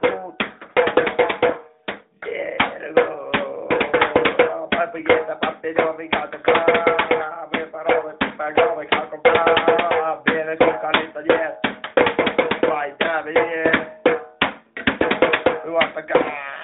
Yes. Who wants to go?